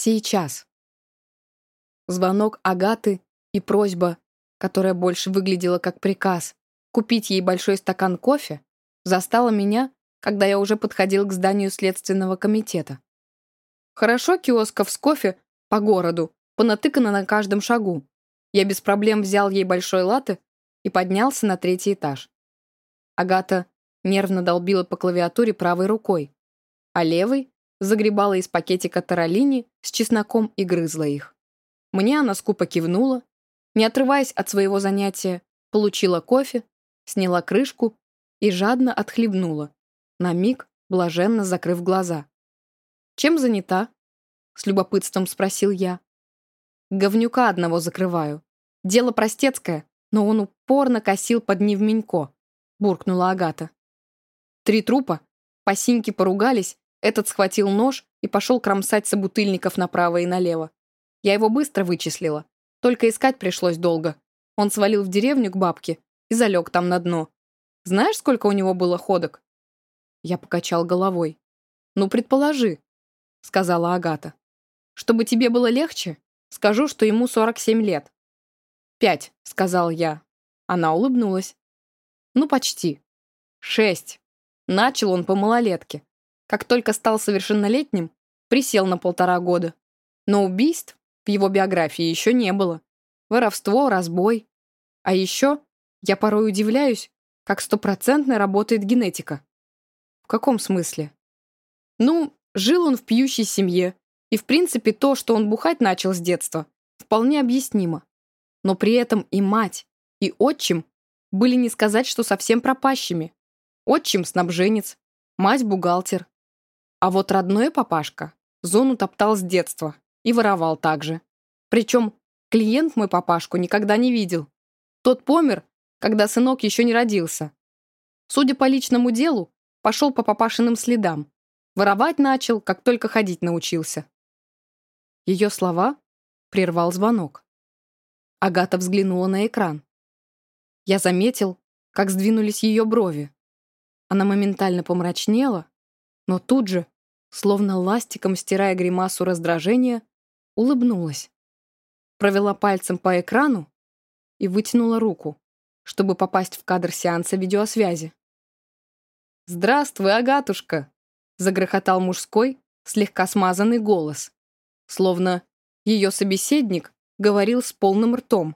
Сейчас. Звонок Агаты и просьба, которая больше выглядела как приказ, купить ей большой стакан кофе, застала меня, когда я уже подходил к зданию Следственного комитета. Хорошо киосков с кофе по городу, понатыкано на каждом шагу. Я без проблем взял ей большой латте и поднялся на третий этаж. Агата нервно долбила по клавиатуре правой рукой, а левой загребала из пакетика таралини с чесноком и грызла их. Мне она скупо кивнула, не отрываясь от своего занятия, получила кофе, сняла крышку и жадно отхлебнула, на миг блаженно закрыв глаза. «Чем занята?» — с любопытством спросил я. «Говнюка одного закрываю. Дело простецкое, но он упорно косил под Невменько», — буркнула Агата. Три трупа, по поругались, этот схватил нож и пошел кромсать собутыльников направо и налево. Я его быстро вычислила. Только искать пришлось долго. Он свалил в деревню к бабке и залег там на дно. Знаешь, сколько у него было ходок?» Я покачал головой. «Ну, предположи», — сказала Агата. «Чтобы тебе было легче, скажу, что ему 47 лет». «Пять», — сказал я. Она улыбнулась. «Ну, почти. Шесть». Начал он по малолетке. Как только стал совершеннолетним, присел на полтора года. Но убийств в его биографии еще не было. Воровство, разбой. А еще я порой удивляюсь, как стопроцентно работает генетика. В каком смысле? Ну, жил он в пьющей семье, и в принципе то, что он бухать начал с детства, вполне объяснимо. Но при этом и мать, и отчим были не сказать, что совсем пропащими. Отчим – снабженец, мать – бухгалтер. А вот родной папашка зону топтал с детства, и воровал также. Причем клиент мой папашку никогда не видел. Тот помер, когда сынок еще не родился. Судя по личному делу, пошел по папашиным следам. Воровать начал, как только ходить научился. Ее слова прервал звонок. Агата взглянула на экран. Я заметил, как сдвинулись ее брови. Она моментально помрачнела, но тут же, словно ластиком стирая гримасу раздражения, улыбнулась. Провела пальцем по экрану и вытянула руку, чтобы попасть в кадр сеанса видеосвязи. «Здравствуй, Агатушка!» — загрохотал мужской, слегка смазанный голос, словно ее собеседник говорил с полным ртом.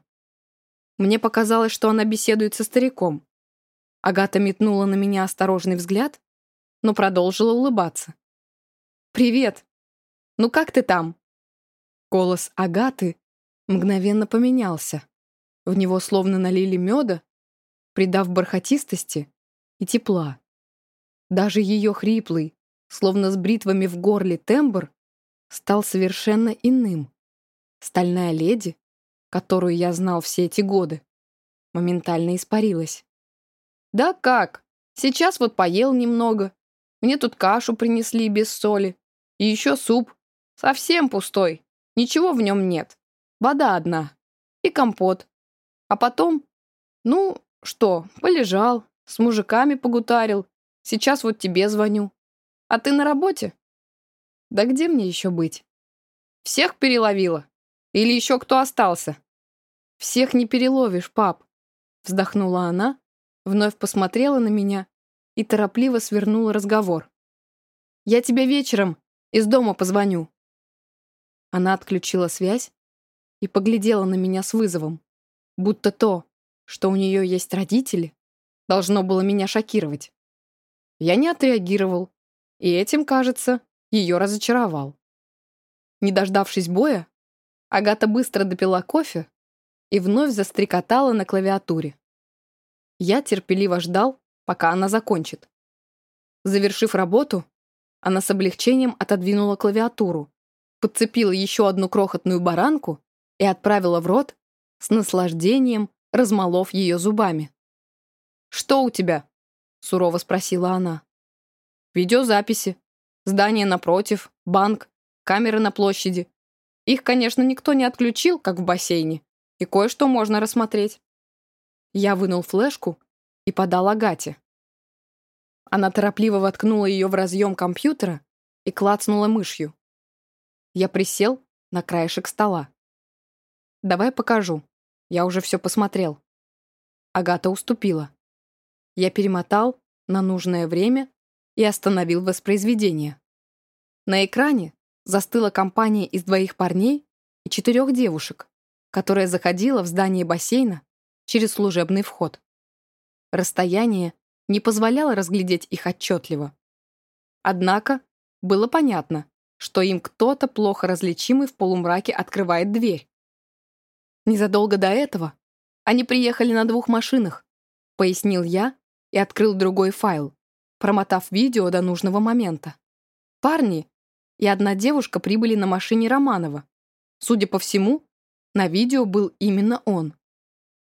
Мне показалось, что она беседует со стариком. Агата метнула на меня осторожный взгляд, но продолжила улыбаться. «Привет! Ну как ты там?» Голос Агаты мгновенно поменялся. В него словно налили меда, придав бархатистости и тепла. Даже ее хриплый, словно с бритвами в горле тембр, стал совершенно иным. Стальная леди, которую я знал все эти годы, моментально испарилась. «Да как? Сейчас вот поел немного. Мне тут кашу принесли без соли. И еще суп. Совсем пустой. Ничего в нем нет. Вода одна. И компот. А потом, ну, что, полежал, с мужиками погутарил. Сейчас вот тебе звоню. А ты на работе? Да где мне еще быть? Всех переловила? Или еще кто остался? Всех не переловишь, пап. Вздохнула она, вновь посмотрела на меня и торопливо свернула разговор. Я тебе вечером из дома позвоню. Она отключила связь и поглядела на меня с вызовом, будто то, что у нее есть родители, должно было меня шокировать. Я не отреагировал, и этим, кажется, ее разочаровал. Не дождавшись боя, Агата быстро допила кофе и вновь застрекотала на клавиатуре. Я терпеливо ждал, пока она закончит. Завершив работу, она с облегчением отодвинула клавиатуру подцепила еще одну крохотную баранку и отправила в рот, с наслаждением размолов ее зубами. «Что у тебя?» — сурово спросила она. «Видеозаписи. Здание напротив, банк, камеры на площади. Их, конечно, никто не отключил, как в бассейне, и кое-что можно рассмотреть». Я вынул флешку и подал Агате. Она торопливо воткнула ее в разъем компьютера и клацнула мышью. Я присел на краешек стола. «Давай покажу. Я уже все посмотрел». Агата уступила. Я перемотал на нужное время и остановил воспроизведение. На экране застыла компания из двоих парней и четырех девушек, которая заходила в здание бассейна через служебный вход. Расстояние не позволяло разглядеть их отчетливо. Однако было понятно, что им кто-то плохо различимый в полумраке открывает дверь. Незадолго до этого они приехали на двух машинах, пояснил я и открыл другой файл, промотав видео до нужного момента. Парни и одна девушка прибыли на машине Романова. Судя по всему, на видео был именно он.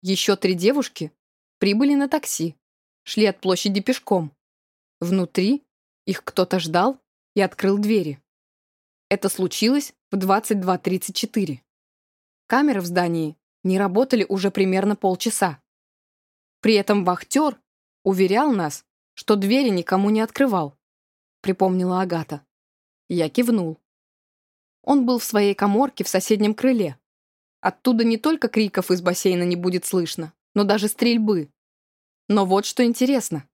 Еще три девушки прибыли на такси, шли от площади пешком. Внутри их кто-то ждал и открыл двери. Это случилось в 22.34. Камеры в здании не работали уже примерно полчаса. При этом вахтер уверял нас, что двери никому не открывал, припомнила Агата. Я кивнул. Он был в своей коморке в соседнем крыле. Оттуда не только криков из бассейна не будет слышно, но даже стрельбы. Но вот что интересно.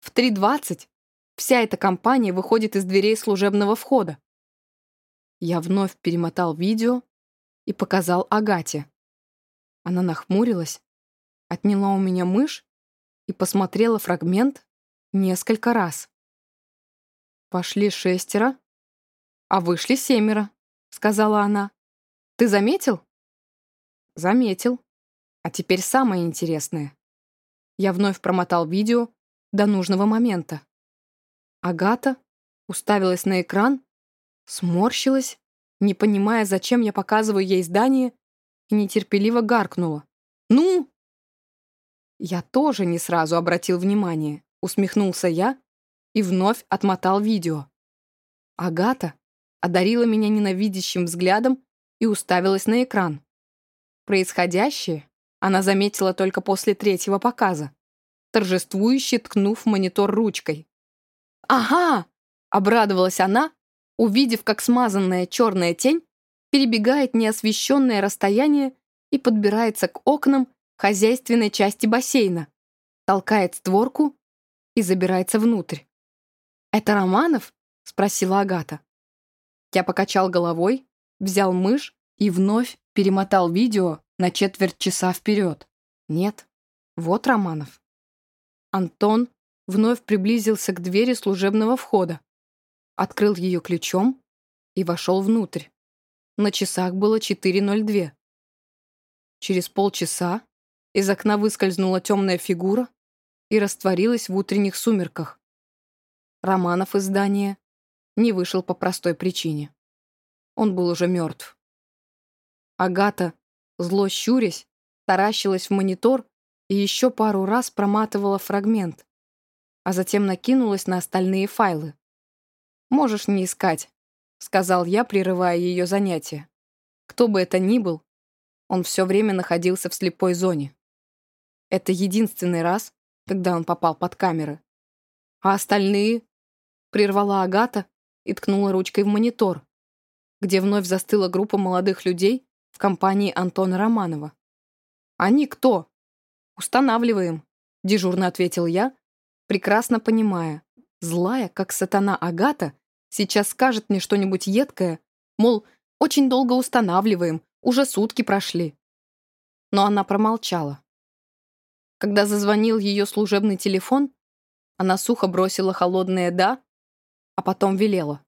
В 3.20 вся эта компания выходит из дверей служебного входа. Я вновь перемотал видео и показал Агате. Она нахмурилась, отняла у меня мышь и посмотрела фрагмент несколько раз. «Пошли шестеро, а вышли семеро», — сказала она. «Ты заметил?» «Заметил. А теперь самое интересное». Я вновь промотал видео до нужного момента. Агата уставилась на экран, сморщилась, не понимая, зачем я показываю ей здание, и нетерпеливо гаркнула. «Ну!» Я тоже не сразу обратил внимание, усмехнулся я и вновь отмотал видео. Агата одарила меня ненавидящим взглядом и уставилась на экран. Происходящее она заметила только после третьего показа, торжествующе ткнув монитор ручкой. «Ага!» — обрадовалась она, увидев, как смазанная черная тень перебегает неосвещенное расстояние и подбирается к окнам хозяйственной части бассейна, толкает створку и забирается внутрь. «Это Романов?» — спросила Агата. Я покачал головой, взял мышь и вновь перемотал видео на четверть часа вперед. Нет, вот Романов. Антон вновь приблизился к двери служебного входа, открыл ее ключом и вошел внутрь. На часах было 4.02. Через полчаса из окна выскользнула темная фигура и растворилась в утренних сумерках. Романов из здания не вышел по простой причине. Он был уже мертв. Агата, зло щурясь, таращилась в монитор и еще пару раз проматывала фрагмент, а затем накинулась на остальные файлы. «Можешь не искать», — сказал я, прерывая ее занятие. Кто бы это ни был, он все время находился в слепой зоне. Это единственный раз, когда он попал под камеры. А остальные прервала Агата и ткнула ручкой в монитор, где вновь застыла группа молодых людей компании Антона Романова. «Они кто?» «Устанавливаем», — дежурно ответил я, прекрасно понимая, злая, как сатана Агата, сейчас скажет мне что-нибудь едкое, мол, очень долго устанавливаем, уже сутки прошли. Но она промолчала. Когда зазвонил ее служебный телефон, она сухо бросила холодное «да», а потом велела.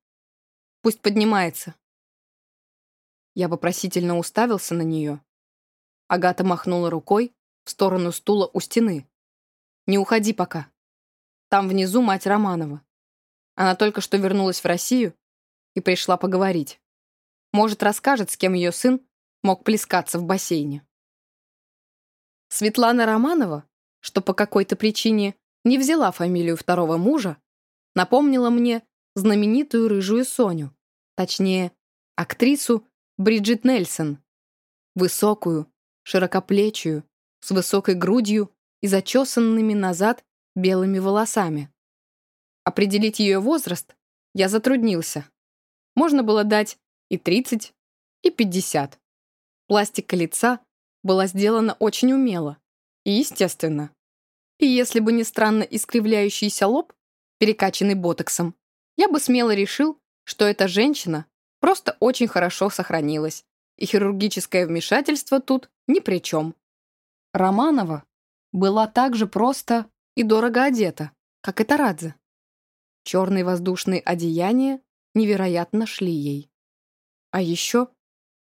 «Пусть поднимается». Я вопросительно уставился на нее. Агата махнула рукой в сторону стула у стены. «Не уходи пока. Там внизу мать Романова. Она только что вернулась в Россию и пришла поговорить. Может, расскажет, с кем ее сын мог плескаться в бассейне». Светлана Романова, что по какой-то причине не взяла фамилию второго мужа, напомнила мне знаменитую рыжую Соню, точнее, актрису Бриджит Нельсон, высокую, широкоплечую, с высокой грудью и зачесанными назад белыми волосами. Определить ее возраст я затруднился. Можно было дать и 30, и 50. Пластика лица была сделана очень умело и естественно. И если бы не странно искривляющийся лоб, перекачанный ботоксом, я бы смело решил, что эта женщина просто очень хорошо сохранилась, и хирургическое вмешательство тут ни при чем. Романова была также просто и дорого одета, как и Тарадзе. Черные воздушные одеяния невероятно шли ей. А еще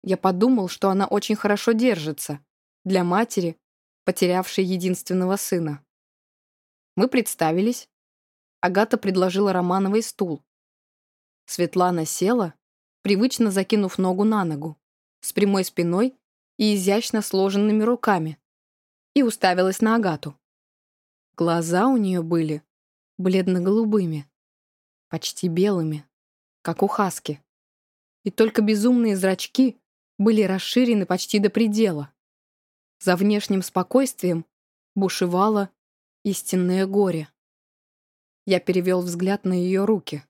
я подумал, что она очень хорошо держится для матери, потерявшей единственного сына. Мы представились. Агата предложила Романовой стул. Светлана села, привычно закинув ногу на ногу, с прямой спиной и изящно сложенными руками, и уставилась на Агату. Глаза у нее были бледно-голубыми, почти белыми, как у Хаски. И только безумные зрачки были расширены почти до предела. За внешним спокойствием бушевало истинное горе. Я перевел взгляд на ее руки.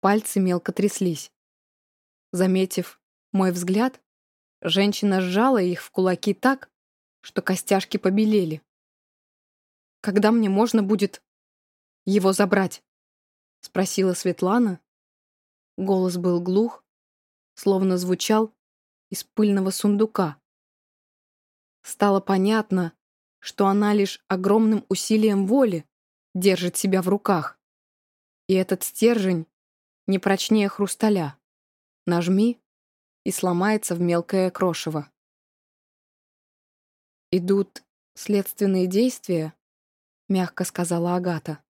Пальцы мелко тряслись. Заметив мой взгляд, женщина сжала их в кулаки так, что костяшки побелели. «Когда мне можно будет его забрать?» — спросила Светлана. Голос был глух, словно звучал из пыльного сундука. Стало понятно, что она лишь огромным усилием воли держит себя в руках. И этот стержень не прочнее хрусталя. Нажми, и сломается в мелкое крошево. «Идут следственные действия», — мягко сказала Агата.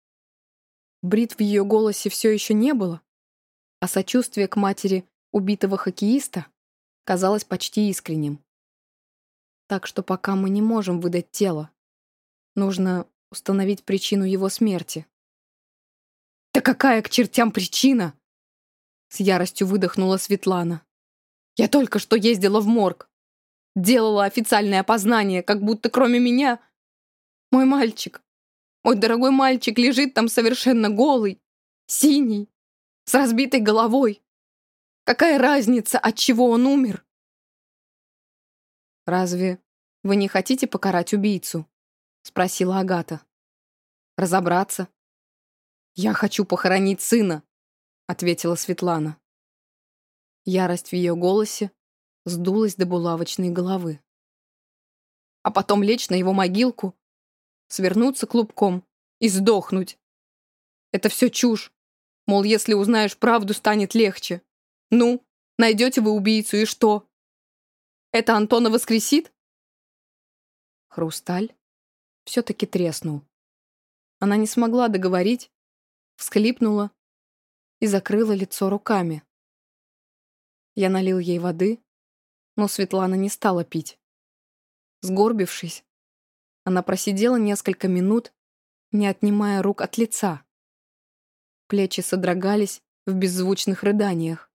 Брит в ее голосе все еще не было, а сочувствие к матери убитого хоккеиста казалось почти искренним. Так что пока мы не можем выдать тело. Нужно установить причину его смерти. «Да какая к чертям причина?» С яростью выдохнула Светлана. «Я только что ездила в морг. Делала официальное опознание, как будто кроме меня... Мой мальчик, мой дорогой мальчик лежит там совершенно голый, синий, с разбитой головой. Какая разница, от чего он умер?» «Разве вы не хотите покарать убийцу?» — спросила Агата. «Разобраться?» «Я хочу похоронить сына», — ответила Светлана. Ярость в ее голосе сдулась до булавочной головы. «А потом лечь на его могилку, свернуться клубком и сдохнуть. Это все чушь. Мол, если узнаешь правду, станет легче. Ну, найдете вы убийцу, и что? Это Антона воскресит?» Хрусталь все-таки треснул. Она не смогла договорить, всхлипнула и закрыла лицо руками. Я налил ей воды, но Светлана не стала пить. Сгорбившись, она просидела несколько минут, не отнимая рук от лица. Плечи содрогались в беззвучных рыданиях.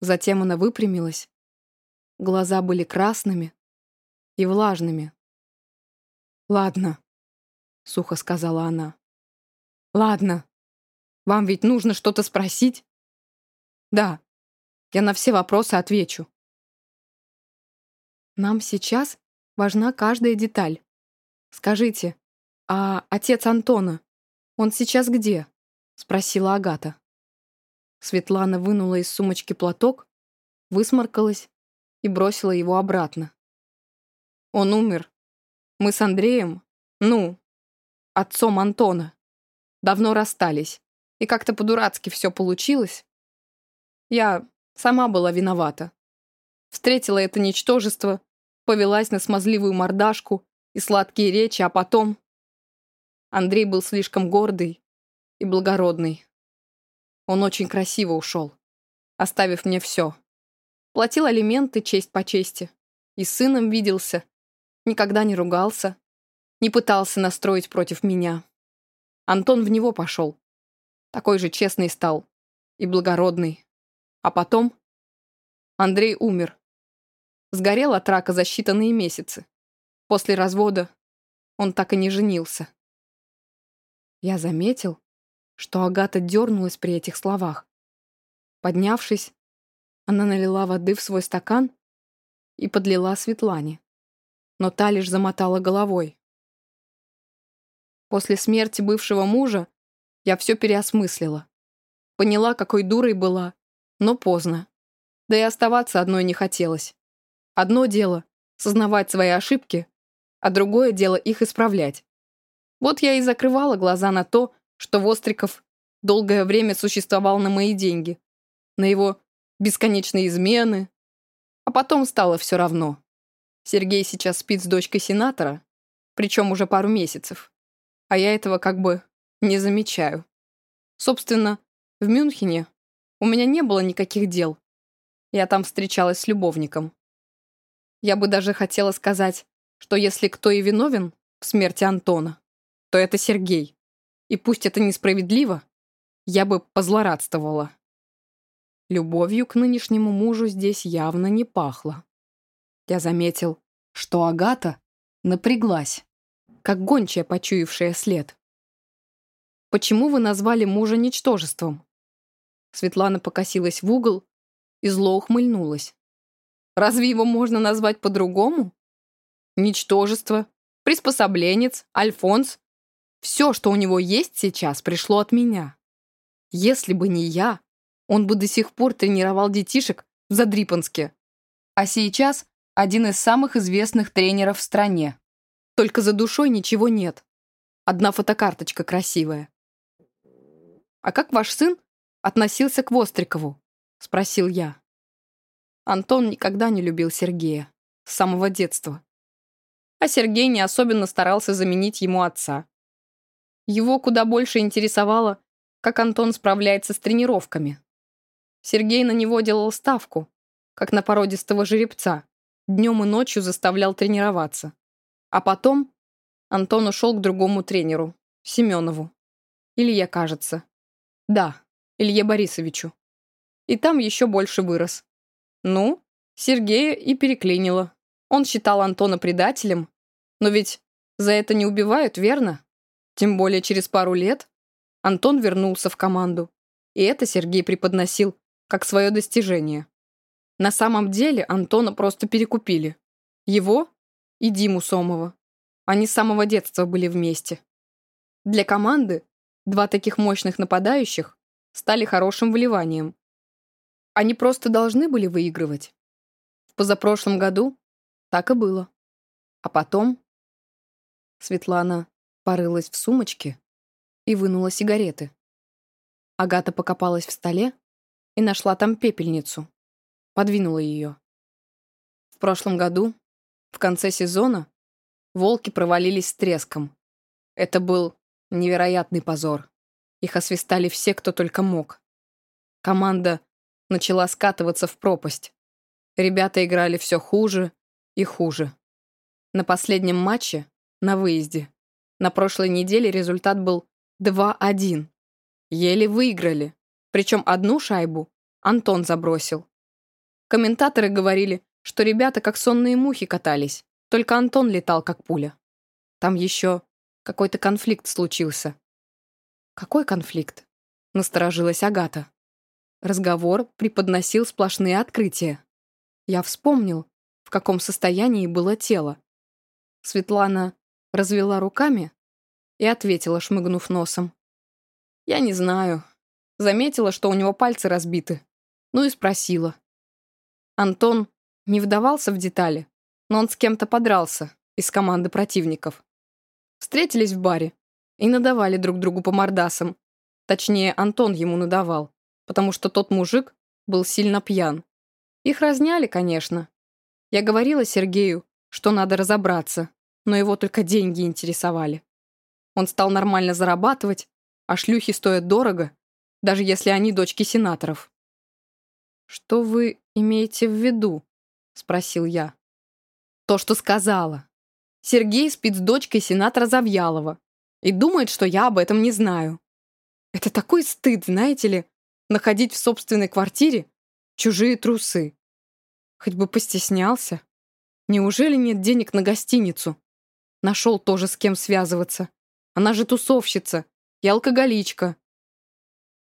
Затем она выпрямилась Глаза были красными и влажными. «Ладно», — сухо сказала она. «Ладно. Вам ведь нужно что-то спросить?» «Да, я на все вопросы отвечу». «Нам сейчас важна каждая деталь. Скажите, а отец Антона, он сейчас где?» — спросила Агата. Светлана вынула из сумочки платок, высморкалась и бросила его обратно. Он умер. Мы с Андреем, ну, отцом Антона, давно расстались, и как-то по-дурацки все получилось. Я сама была виновата. Встретила это ничтожество, повелась на смазливую мордашку и сладкие речи, а потом... Андрей был слишком гордый и благородный. Он очень красиво ушел, оставив мне все. Платил алименты честь по чести. И сыном виделся. Никогда не ругался. Не пытался настроить против меня. Антон в него пошел. Такой же честный стал. И благородный. А потом... Андрей умер. Сгорел от рака за считанные месяцы. После развода он так и не женился. Я заметил, что Агата дернулась при этих словах. Поднявшись, Она налила воды в свой стакан и подлила Светлане. Но та лишь замотала головой. После смерти бывшего мужа я все переосмыслила. Поняла, какой дурой была, но поздно. Да и оставаться одной не хотелось. Одно дело — сознавать свои ошибки, а другое дело их исправлять. Вот я и закрывала глаза на то, что Востриков долгое время существовал на мои деньги, на его бесконечные измены, а потом стало все равно. Сергей сейчас спит с дочкой сенатора, причем уже пару месяцев, а я этого как бы не замечаю. Собственно, в Мюнхене у меня не было никаких дел. Я там встречалась с любовником. Я бы даже хотела сказать, что если кто и виновен в смерти Антона, то это Сергей. И пусть это несправедливо, я бы позлорадствовала. Любовью к нынешнему мужу здесь явно не пахло. Я заметил, что Агата напряглась, как гончая, почуявшая след. «Почему вы назвали мужа ничтожеством?» Светлана покосилась в угол и зло ухмыльнулась. «Разве его можно назвать по-другому? Ничтожество, приспособленец, альфонс. Все, что у него есть сейчас, пришло от меня. Если бы не я, он бы до сих пор тренировал детишек в Задрипанске. А сейчас один из самых известных тренеров в стране. Только за душой ничего нет. Одна фотокарточка красивая. «А как ваш сын относился к Вострикову?» — спросил я. Антон никогда не любил Сергея. С самого детства. А Сергей не особенно старался заменить ему отца. Его куда больше интересовало, как Антон справляется с тренировками. Сергей на него делал ставку, как на породистого жеребца. Днем и ночью заставлял тренироваться. А потом Антон ушел к другому тренеру, Семенову. Илье, кажется. Да, Илье Борисовичу. И там еще больше вырос. Ну, Сергея и переклинило. Он считал Антона предателем, но ведь за это не убивают, верно? Тем более через пару лет Антон вернулся в команду. И это Сергей преподносил как свое достижение. На самом деле Антона просто перекупили. Его и Диму Сомова. Они с самого детства были вместе. Для команды два таких мощных нападающих стали хорошим вливанием. Они просто должны были выигрывать. В позапрошлом году так и было. А потом Светлана порылась в сумочке и вынула сигареты. Агата покопалась в столе и нашла там пепельницу. Подвинула ее. В прошлом году, в конце сезона, волки провалились с треском. Это был невероятный позор. Их освистали все, кто только мог. Команда начала скатываться в пропасть. Ребята играли все хуже и хуже. На последнем матче, на выезде, на прошлой неделе результат был 2-1. Еле выиграли. Причем одну шайбу Антон забросил. Комментаторы говорили, что ребята как сонные мухи катались, только Антон летал как пуля. Там еще какой-то конфликт случился. «Какой конфликт?» — насторожилась Агата. Разговор преподносил сплошные открытия. Я вспомнил, в каком состоянии было тело. Светлана развела руками и ответила, шмыгнув носом. «Я не знаю. Заметила, что у него пальцы разбиты. Ну и спросила». Антон не вдавался в детали, но он с кем-то подрался из команды противников. Встретились в баре и надавали друг другу по мордасам. Точнее, Антон ему надавал, потому что тот мужик был сильно пьян. Их разняли, конечно. Я говорила Сергею, что надо разобраться, но его только деньги интересовали. Он стал нормально зарабатывать, а шлюхи стоят дорого, даже если они дочки сенаторов. «Что вы имеете в виду?» — спросил я. «То, что сказала. Сергей спит с дочкой сенатора Завьялова и думает, что я об этом не знаю. Это такой стыд, знаете ли, находить в собственной квартире чужие трусы. Хоть бы постеснялся. Неужели нет денег на гостиницу? Нашел тоже с кем связываться. Она же тусовщица и алкоголичка.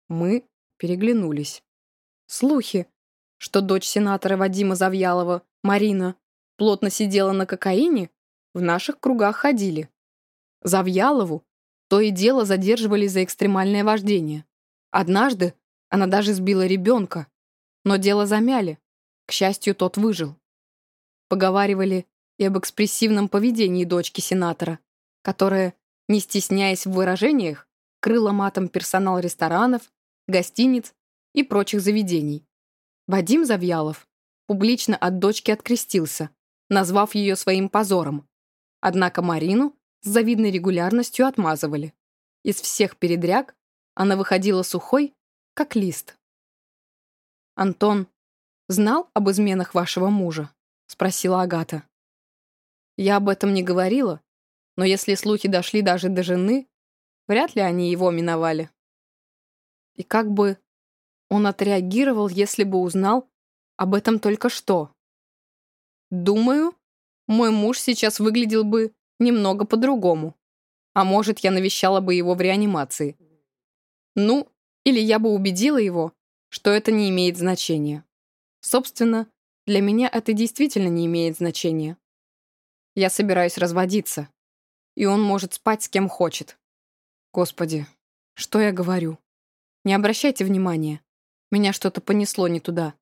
Мы переглянулись. Слухи. что дочь сенатора Вадима Завьялова, Марина, плотно сидела на кокаине, в наших кругах ходили. Завьялову то и дело задерживали за экстремальное вождение. Однажды она даже сбила ребенка, но дело замяли. К счастью, тот выжил. Поговаривали и об экспрессивном поведении дочки сенатора, которая, не стесняясь в выражениях, крыла матом персонал ресторанов, гостиниц и прочих заведений. Вадим Завьялов публично от дочки открестился, назвав ее своим позором. Однако Марину с завидной регулярностью отмазывали. Из всех передряг она выходила сухой, как лист. «Антон знал об изменах вашего мужа?» — спросила Агата. «Я об этом не говорила, но если слухи дошли даже до жены, вряд ли они его миновали. И как бы он отреагировал, если бы узнал об этом только что? Думаю, мой муж сейчас выглядел бы немного по-другому. А может, я навещала бы его в реанимации. Ну, или я бы убедила его, что это не имеет значения. Собственно, для меня это действительно не имеет значения. Я собираюсь разводиться, и он может спать с кем хочет. Господи, что я говорю? Не обращайте внимания. Меня что-то понесло не туда.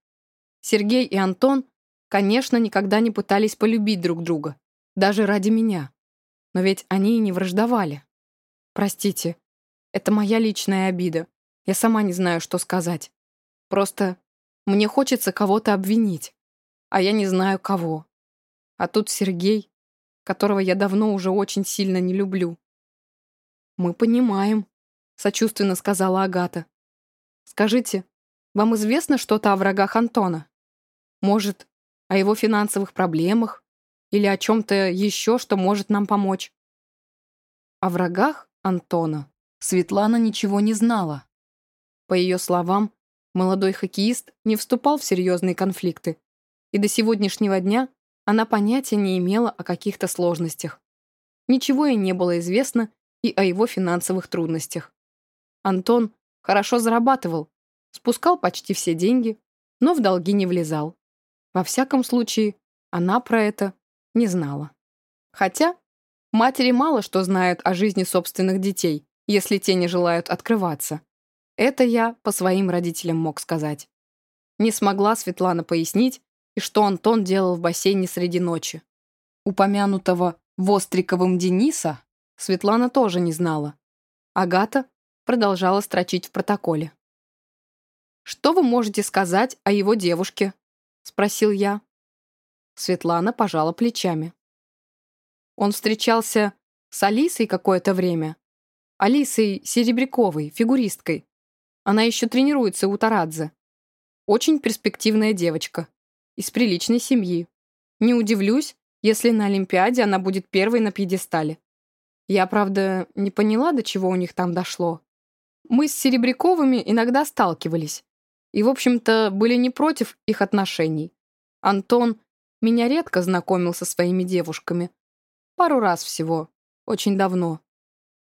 Сергей и Антон, конечно, никогда не пытались полюбить друг друга. Даже ради меня. Но ведь они и не враждовали. Простите, это моя личная обида. Я сама не знаю, что сказать. Просто мне хочется кого-то обвинить. А я не знаю, кого. А тут Сергей, которого я давно уже очень сильно не люблю. «Мы понимаем», — сочувственно сказала Агата. «Скажите, вам известно что-то о врагах Антона? Может, о его финансовых проблемах? Или о чем-то еще, что может нам помочь?» О врагах Антона Светлана ничего не знала. По ее словам, молодой хоккеист не вступал в серьезные конфликты, и до сегодняшнего дня она понятия не имела о каких-то сложностях. Ничего ей не было известно и о его финансовых трудностях. Антон хорошо зарабатывал, спускал почти все деньги, но в долги не влезал. Во всяком случае, она про это не знала. Хотя матери мало что знают о жизни собственных детей, если те не желают открываться. Это я по своим родителям мог сказать. Не смогла Светлана пояснить, и что Антон делал в бассейне среди ночи. Упомянутого Востриковым Дениса Светлана тоже не знала. Агата продолжала строчить в протоколе. «Что вы можете сказать о его девушке?» — спросил я. Светлана пожала плечами. Он встречался с Алисой какое-то время. Алисой Серебряковой, фигуристкой. Она еще тренируется у Тарадзе. Очень перспективная девочка. Из приличной семьи. Не удивлюсь, если на Олимпиаде она будет первой на пьедестале. Я, правда, не поняла, до чего у них там дошло. Мы с Серебряковыми иногда сталкивались. И, в общем-то, были не против их отношений. Антон меня редко знакомил со своими девушками. Пару раз всего. Очень давно.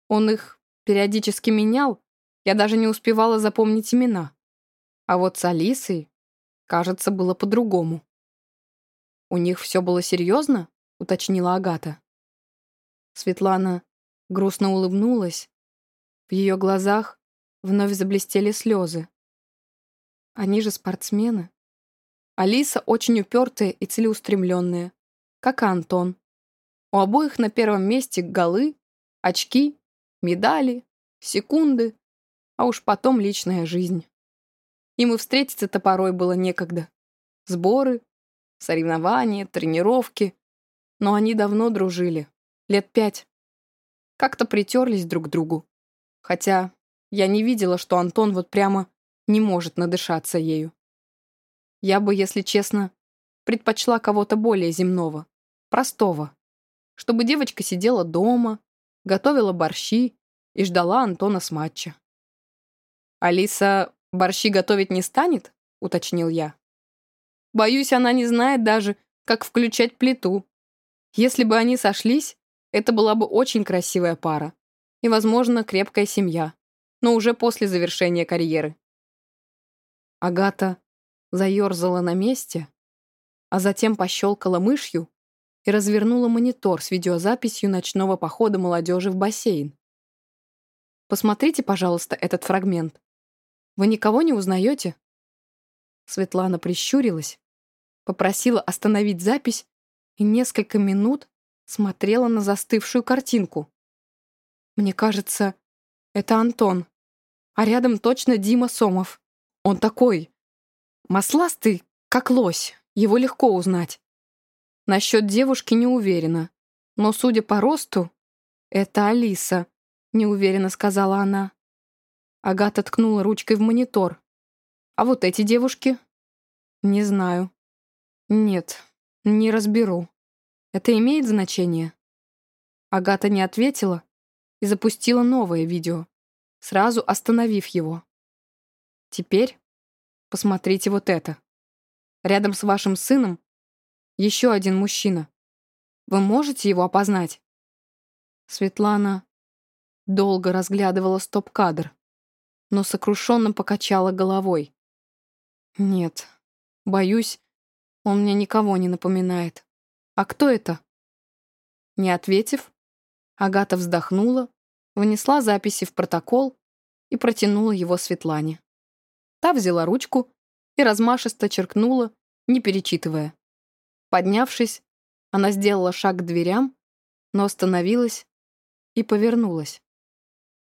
Он их периодически менял. Я даже не успевала запомнить имена. А вот с Алисой, кажется, было по-другому. «У них все было серьезно?» — уточнила Агата. Светлана грустно улыбнулась. В ее глазах вновь заблестели слезы. Они же спортсмены. Алиса очень упертая и целеустремленная, как и Антон. У обоих на первом месте голы, очки, медали, секунды, а уж потом личная жизнь. Им и встретиться-то порой было некогда. Сборы, соревнования, тренировки. Но они давно дружили. Лет пять. Как-то притерлись друг к другу. Хотя я не видела, что Антон вот прямо не может надышаться ею. Я бы, если честно, предпочла кого-то более земного, простого. Чтобы девочка сидела дома, готовила борщи и ждала Антона с матча. «Алиса борщи готовить не станет?» — уточнил я. «Боюсь, она не знает даже, как включать плиту. Если бы они сошлись, это была бы очень красивая пара и, возможно, крепкая семья, но уже после завершения карьеры. Агата заерзала на месте, а затем пощелкала мышью и развернула монитор с видеозаписью ночного похода молодежи в бассейн. Посмотрите, пожалуйста, этот фрагмент. Вы никого не узнаете?» Светлана прищурилась, попросила остановить запись и несколько минут смотрела на застывшую картинку. «Мне кажется, это Антон, а рядом точно Дима Сомов. Он такой, масластый, как лось, его легко узнать. Насчет девушки не уверена, но, судя по росту, это Алиса, неуверенно сказала она. Агата ткнула ручкой в монитор. А вот эти девушки? Не знаю. Нет, не разберу. Это имеет значение? Агата не ответила и запустила новое видео, сразу остановив его. Теперь посмотрите вот это. Рядом с вашим сыном еще один мужчина. Вы можете его опознать? Светлана долго разглядывала стоп-кадр, но сокрушенно покачала головой. Нет, боюсь, он мне никого не напоминает. А кто это? Не ответив, Агата вздохнула, внесла записи в протокол и протянула его Светлане. Та взяла ручку и размашисто черкнула, не перечитывая. Поднявшись, она сделала шаг к дверям, но остановилась и повернулась.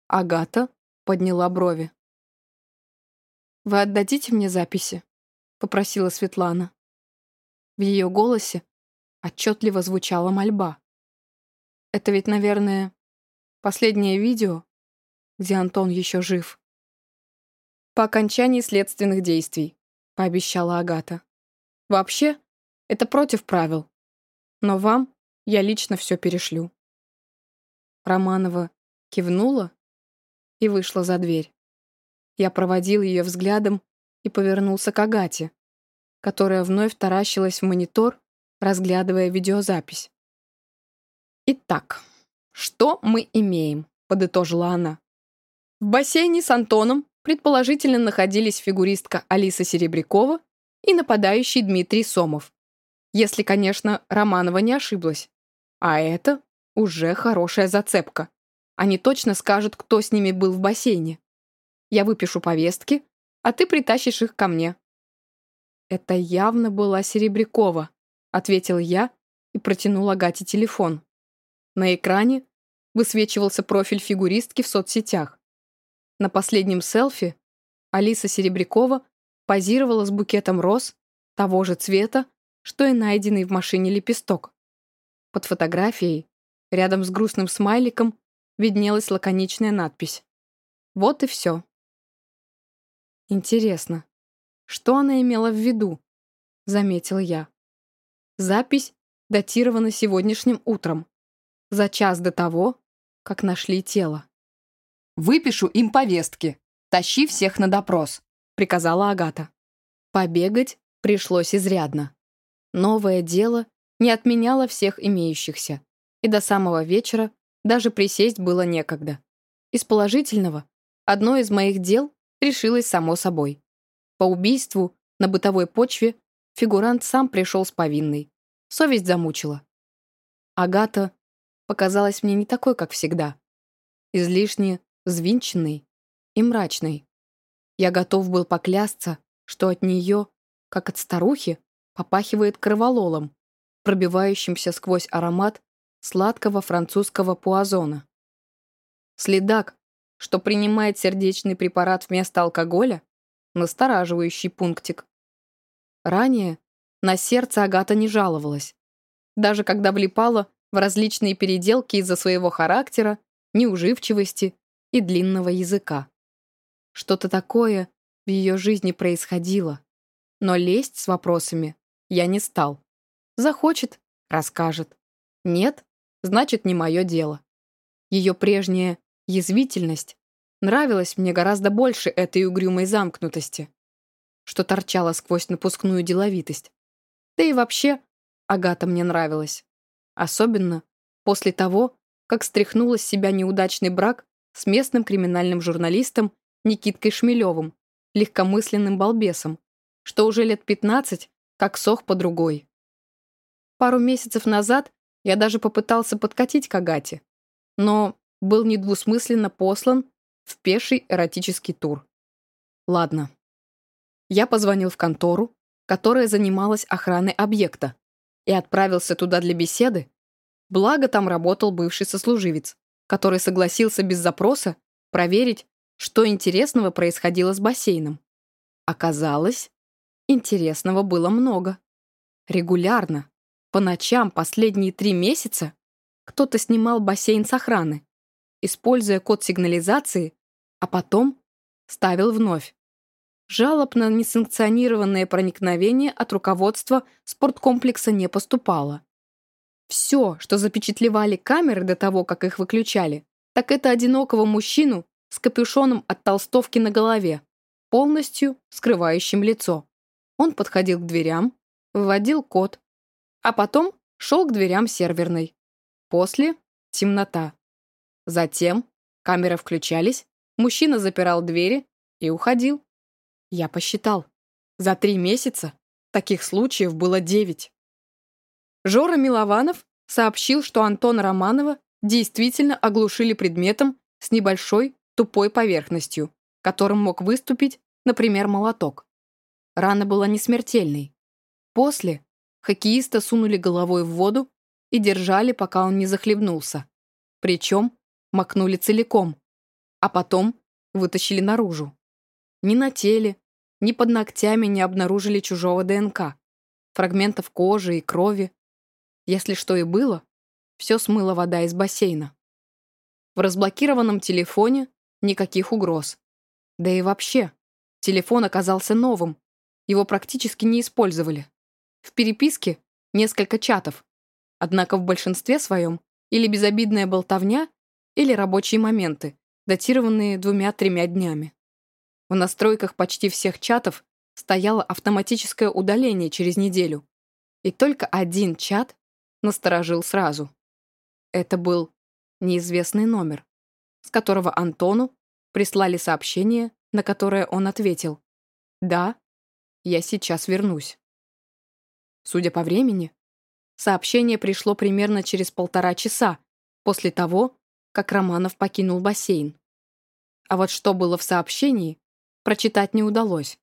Агата подняла брови. «Вы отдадите мне записи?» — попросила Светлана. В ее голосе отчетливо звучала мольба. «Это ведь, наверное, последнее видео, где Антон еще жив?» «По окончании следственных действий», — пообещала Агата. «Вообще, это против правил. Но вам я лично все перешлю». Романова кивнула и вышла за дверь. Я проводил ее взглядом и повернулся к Агате, которая вновь таращилась в монитор, разглядывая видеозапись. «Итак, что мы имеем?» — подытожила она. В бассейне с Антоном предположительно находились фигуристка Алиса Серебрякова и нападающий Дмитрий Сомов, если, конечно, Романова не ошиблась. А это уже хорошая зацепка. Они точно скажут, кто с ними был в бассейне. Я выпишу повестки, а ты притащишь их ко мне». «Это явно была Серебрякова», — ответил я и протянул Агате телефон. На экране высвечивался профиль фигуристки в соцсетях. На последнем селфи Алиса Серебрякова позировала с букетом роз того же цвета, что и найденный в машине лепесток. Под фотографией, рядом с грустным смайликом, виднелась лаконичная надпись. Вот и все. Интересно, что она имела в виду? Заметил я. Запись датирована сегодняшним утром, за час до того, как нашли тело. «Выпишу им повестки. Тащи всех на допрос», — приказала Агата. Побегать пришлось изрядно. Новое дело не отменяло всех имеющихся, и до самого вечера даже присесть было некогда. Из положительного одно из моих дел решилось само собой. По убийству на бытовой почве фигурант сам пришел с повинной. Совесть замучила. Агата показалась мне не такой, как всегда. Излишне взвинченной и мрачной. Я готов был поклясться, что от нее, как от старухи, попахивает кровололом, пробивающимся сквозь аромат сладкого французского пуазона. Следак, что принимает сердечный препарат вместо алкоголя, настораживающий пунктик. Ранее на сердце Агата не жаловалась, даже когда влипала в различные переделки из-за своего характера, неуживчивости и длинного языка. Что-то такое в ее жизни происходило, но лезть с вопросами я не стал. Захочет — расскажет. Нет — значит, не мое дело. Ее прежняя язвительность нравилась мне гораздо больше этой угрюмой замкнутости, что торчала сквозь напускную деловитость. Да и вообще Агата мне нравилась. Особенно после того, как стряхнула с себя неудачный брак с местным криминальным журналистом Никиткой Шмелевым, легкомысленным балбесом, что уже лет 15 как сох по другой. Пару месяцев назад я даже попытался подкатить к Агате, но был недвусмысленно послан в пеший эротический тур. Ладно. Я позвонил в контору, которая занималась охраной объекта, и отправился туда для беседы, благо там работал бывший сослуживец, который согласился без запроса проверить, что интересного происходило с бассейном. Оказалось, интересного было много. Регулярно, по ночам последние три месяца, кто-то снимал бассейн с охраны, используя код сигнализации, а потом ставил вновь. Жалоб на несанкционированное проникновение от руководства спорткомплекса не поступало. Все, что запечатлевали камеры до того, как их выключали, так это одинокого мужчину с капюшоном от толстовки на голове, полностью скрывающим лицо. Он подходил к дверям, вводил код, а потом шел к дверям серверной. После — темнота. Затем камеры включались, мужчина запирал двери и уходил. Я посчитал. За три месяца таких случаев было девять. Жора Милованов сообщил, что Антона Романова действительно оглушили предметом с небольшой тупой поверхностью, которым мог выступить, например, молоток. Рана была не смертельной. После хоккеиста сунули головой в воду и держали, пока он не захлебнулся. Причем макнули целиком, а потом вытащили наружу. Ни на теле, ни под ногтями не обнаружили чужого ДНК, фрагментов кожи и крови. Если что и было, все смыла вода из бассейна. В разблокированном телефоне никаких угроз. Да и вообще, телефон оказался новым, его практически не использовали. В переписке несколько чатов, однако в большинстве своем или безобидная болтовня, или рабочие моменты, датированные двумя-тремя днями. В настройках почти всех чатов стояло автоматическое удаление через неделю. И только один чат насторожил сразу. Это был неизвестный номер, с которого Антону прислали сообщение, на которое он ответил «Да, я сейчас вернусь». Судя по времени, сообщение пришло примерно через полтора часа после того, как Романов покинул бассейн. А вот что было в сообщении, прочитать не удалось,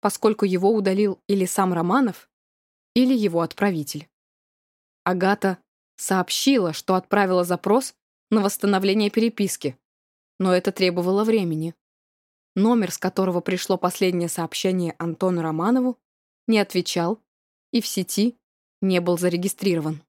поскольку его удалил или сам Романов, или его отправитель. Агата сообщила, что отправила запрос на восстановление переписки, но это требовало времени. Номер, с которого пришло последнее сообщение Антону Романову, не отвечал и в сети не был зарегистрирован.